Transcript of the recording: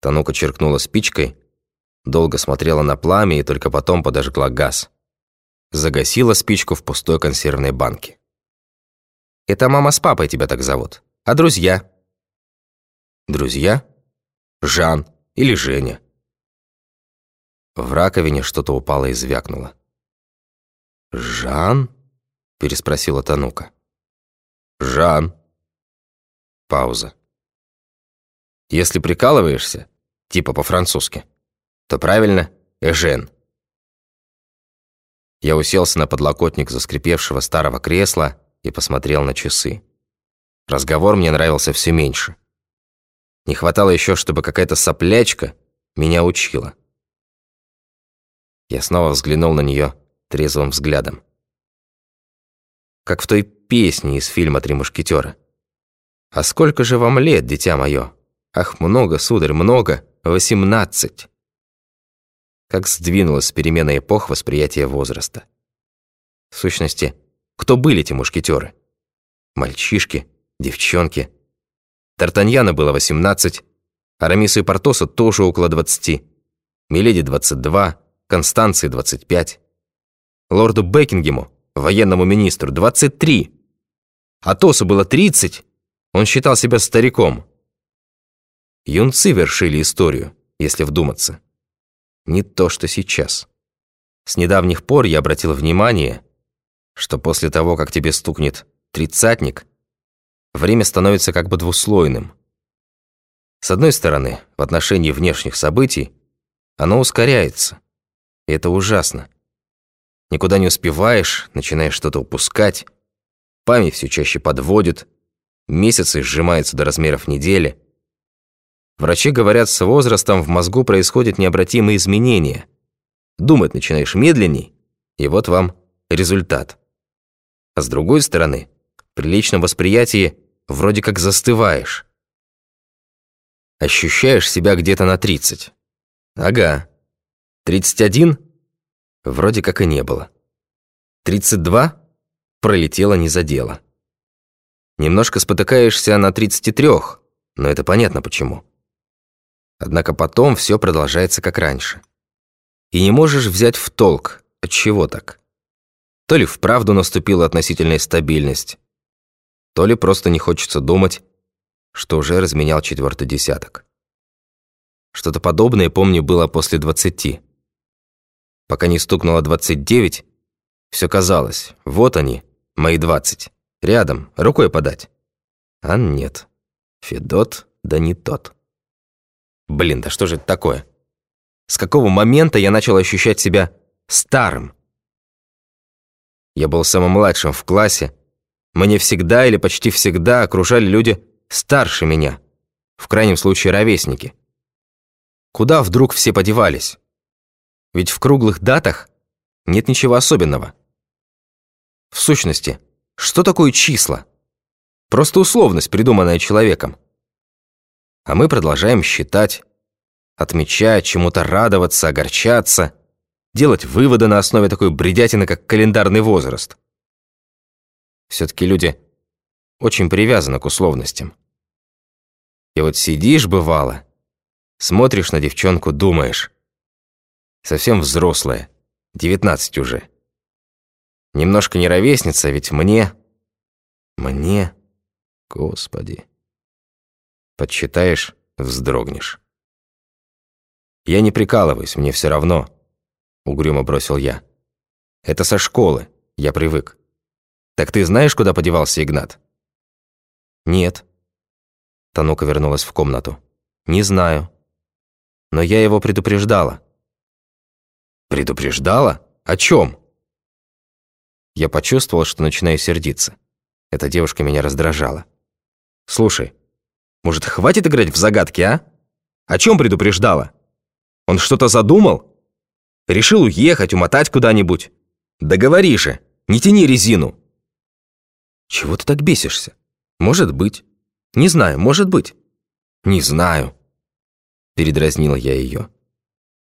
Танука черкнула спичкой, долго смотрела на пламя и только потом подожгла газ. Загасила спичку в пустой консервной банке. «Это мама с папой тебя так зовут. А друзья?» «Друзья? Жан или Женя?» В раковине что-то упало и звякнуло. «Жан?» – переспросила Танука. «Жан». Пауза. «Если прикалываешься, типа по-французски, то правильно «Эжен». Я уселся на подлокотник заскрипевшего старого кресла и посмотрел на часы. Разговор мне нравился все меньше. Не хватало еще, чтобы какая-то соплячка меня учила. Я снова взглянул на нее трезвым взглядом. Как в той песне из фильма «Три мушкетера». «А сколько же вам лет, дитя мое? Ах, много, сударь, много, восемнадцать!» Как сдвинулась с перемены эпох восприятия возраста. В сущности, кто были эти мушкетеры? Мальчишки, девчонки. Д'Артаньяна было восемнадцать, Арамису и Портоса тоже около двадцати, Миледи двадцать два, Констанции двадцать пять. Лорду Бекингему, военному министру, 23. Атосу было 30. Он считал себя стариком. Юнцы вершили историю, если вдуматься. Не то, что сейчас. С недавних пор я обратил внимание, что после того, как тебе стукнет тридцатник, время становится как бы двуслойным. С одной стороны, в отношении внешних событий, оно ускоряется. И это ужасно. Никуда не успеваешь, начинаешь что-то упускать. Память все чаще подводит. Месяцы сжимаются до размеров недели. Врачи говорят, с возрастом в мозгу происходят необратимые изменения. Думать начинаешь медленней, и вот вам результат. А с другой стороны, при личном восприятии вроде как застываешь. Ощущаешь себя где-то на 30. Ага. 31 Вроде как и не было. 32 пролетело не за дело. Немножко спотыкаешься на 33, но это понятно почему. Однако потом все продолжается как раньше. И не можешь взять в толк, от чего так. То ли вправду наступила относительная стабильность, то ли просто не хочется думать, что уже разменял четвертый десяток. Что-то подобное, помню, было после двадцати. Пока не стукнуло 29, все казалось, вот они, мои 20, рядом, рукой подать. А нет, Федот да не тот. Блин, да что же это такое? С какого момента я начал ощущать себя старым? Я был самым младшим в классе. Мне всегда или почти всегда окружали люди старше меня, в крайнем случае ровесники. Куда вдруг все подевались? Ведь в круглых датах нет ничего особенного. В сущности, что такое числа? Просто условность, придуманная человеком. А мы продолжаем считать, отмечать, чему-то радоваться, огорчаться, делать выводы на основе такой бредятины, как календарный возраст. Все-таки люди очень привязаны к условностям. И вот сидишь, бывало, смотришь на девчонку, думаешь, Совсем взрослая. Девятнадцать уже. Немножко не ровесница, ведь мне... Мне... Господи. Подсчитаешь, вздрогнешь. Я не прикалываюсь, мне все равно. Угрюмо бросил я. Это со школы, я привык. Так ты знаешь, куда подевался Игнат? Нет. Танука вернулась в комнату. Не знаю. Но я его предупреждала. Предупреждала? О чем? Я почувствовал, что начинаю сердиться. Эта девушка меня раздражала. Слушай, может, хватит играть в загадки, а? О чем предупреждала? Он что-то задумал? Решил уехать, умотать куда-нибудь? Да же, не тяни резину. Чего ты так бесишься? Может быть. Не знаю, может быть. Не знаю. Передразнила я ее.